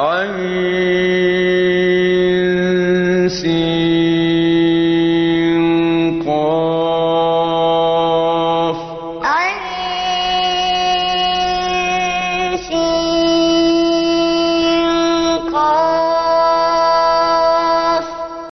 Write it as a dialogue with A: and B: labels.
A: عين سين